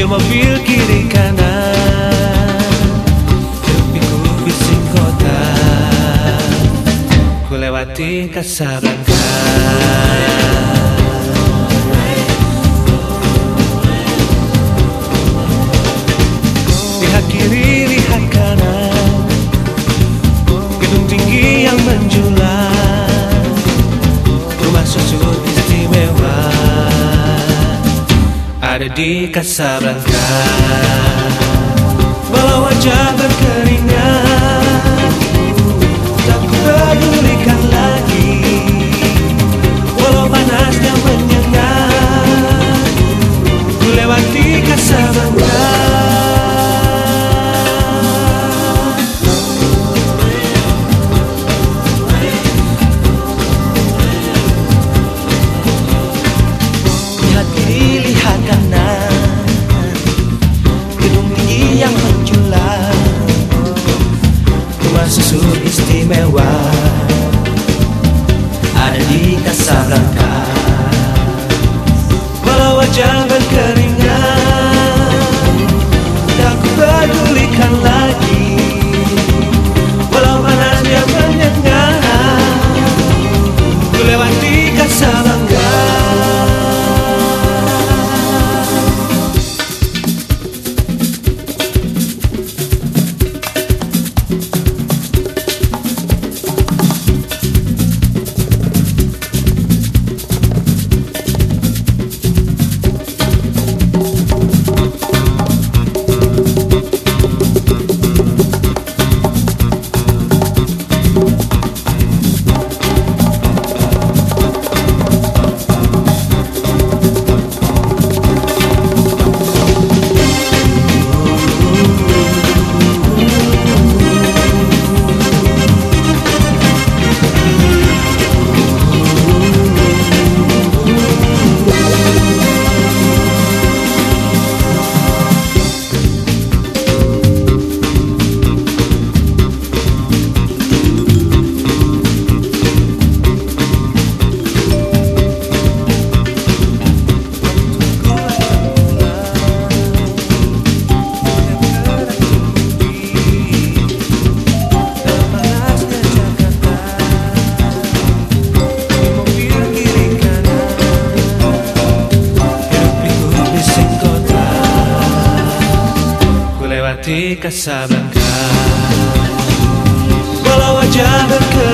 Mobil-mobil kiri kanan. Hiruk bising kota. Ku lewati Casablanca ada di Casablanca Walau wajah berkeringat istimewa. Ada di Casablanca Walau wajah berkeringat Lewati Casablanca Walau wajah berkeringat